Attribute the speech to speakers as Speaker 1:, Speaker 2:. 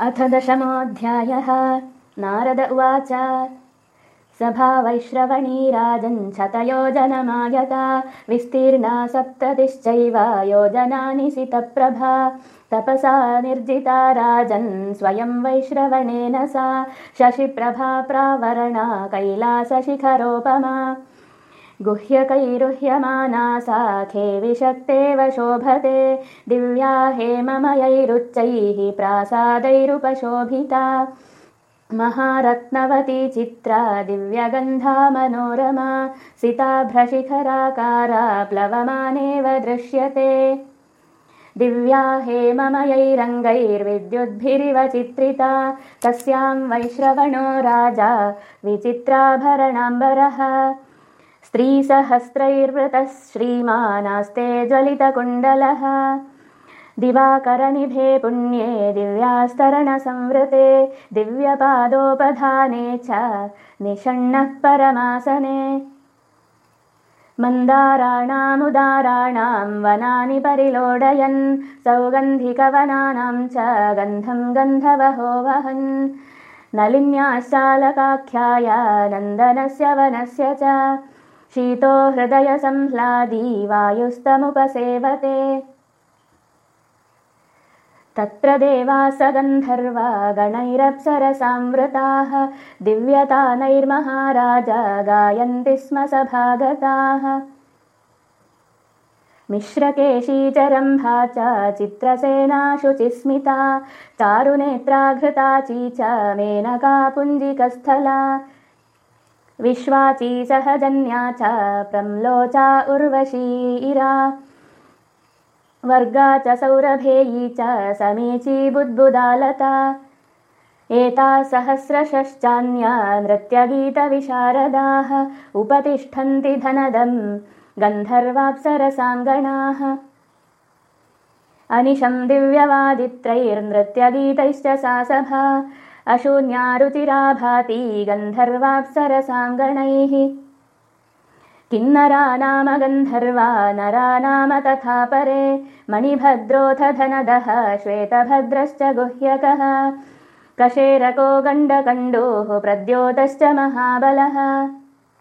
Speaker 1: अथ दशमोऽध्यायः नारद उवाच। सभा वैश्रवणी राजञ्छतयोजनमायता विस्तीर्णा सप्ततिश्चैव योजनानि सितप्रभा तपसा निर्जिता राजन् स्वयं वैश्रवणेन सा। शशिप्रभा प्रावरणा कैलासशिखरोपमा गुह्यकैरुह्यमाना साखे विशक्तेव शोभते। दिव्या हेममयैरुच्चैः प्रासादैरुपशोभिता। महारत्नवती चित्रा दिव्यगन्धा मनोरमा सिताभ्रशिखराकारा प्लवमानेव दृश्यते। दिव्या हेममयैरङ्गैर्विद्युद्भिरिव चित्रिता। तस्यां वैश्रवणो राजा विचित्राभरणाम्बरः स्त्रीसहस्रैर्वृतः श्रीमानास्ते ज्वलितकुण्डलः। दिवाकरनिभे पुण्ये दिव्यास्तरणसंवृते दिव्यपादोपधाने च निषण्णः परमासने। मन्दाराणामुदाराणां वनानि परिलोडयन् सौगन्धिकवनानां च गन्धं गन्धवहो वहन् नलिन्याश्चालकाख्याय नन्दनस्य वनस्य च शीतो हृदयसंह्लादी वायुस्तमुपसेवते तत्र देवासगन्धर्वा गणैरप्सरसामृताः दिव्यतानैर्महाराजा गायन्ति स्म सभागताः। मिश्रकेशीचरम्भा च चित्रसेना शुचिस्मिता चारुनेत्राघृता चीच मेनका पुञ्जिकस्थला विश्वाची सहजन्या च प्रम्लोचा उर्वशी इरा। वर्गा च सौरभेयी च समीची बुद्बुदालता एता सहस्रशश्चान्या नृत्यगीतविशारदाः उपतिष्ठन्ति धनदम् गन्धर्वाप्सरसाङ्गणाः। अनिशं दिव्यवादित्रैर्नृत्यगीतैश्च सा सभा अशून्या गन्धर्वाप्सरसाङ्गणैः। किन्नरा नाम गन्धर्वा नरा नाम तथा परे मणिभद्रोऽथ धनदः श्वेतभद्रश्च गुह्यकः। कशेरको गण्डकण्डोः प्रद्योतश्च महाबलः